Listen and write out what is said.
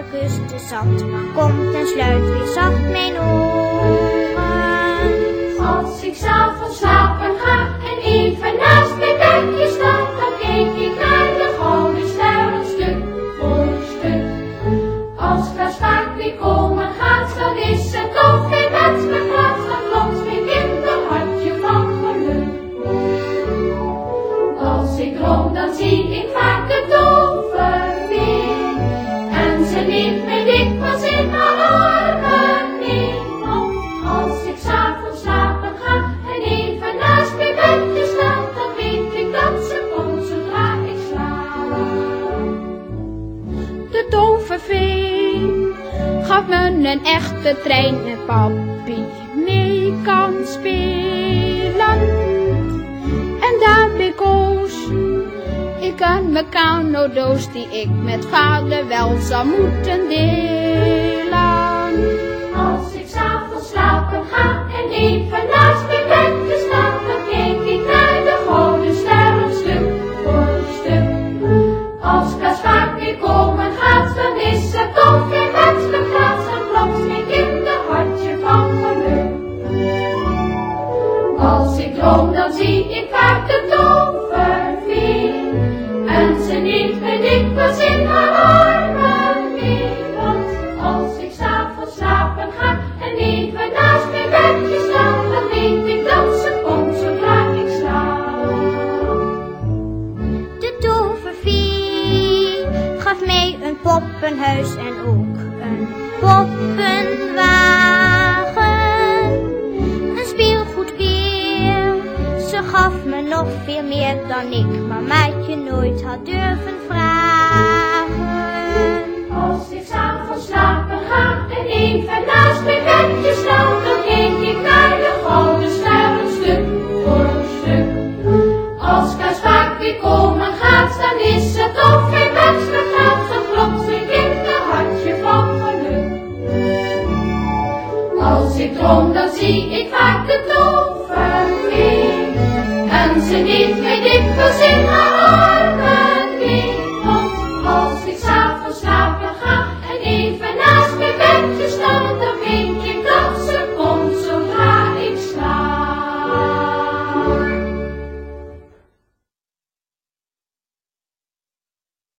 De zandman komt en sluit weer zacht mijn oren. Als ik s'avonds slapen ga en even naast mijn bedje sta, dan kijk ik naar de gouden sterren stuk voor stuk. Als Klaas vaak weer komen gaat, dan is het toch weer met mijn plaats, dan klopt mijn kinderhartje van geluk. Als ik droom, dan zie ik vaak ze neemt me dikwijls in haar armen als ik s'avonds slapen ga en even naast mijn bedje sta, dan weet ik dat ze komt zodra ik slaap. De tovervee gaf me een echte trein en papi mee kan spelen. Ik mijn kanodoos die ik met vader wel zou moeten delen. Als ik s'avonds slapen ga en even naast mijn bedje sta, dan kijk ik naar de gouden sterren stuk voor stuk. Als Klaas vaak weer komen gaat, dan is het toch met mijn plaats en klopt mijn kinderhartje van geluk. Als ik droom, dan zie ik vaak de tovervee. Poppenhuis en ook een poppenwagen. Een speelgoedbeer, ze gaf me nog veel meer dan ik mamaatje nooit had durven vragen. Als ik s'avonds slapen ga en even naast mijn bedje sta, Droom, dan zie ik vaak de tovervee. En ze in haar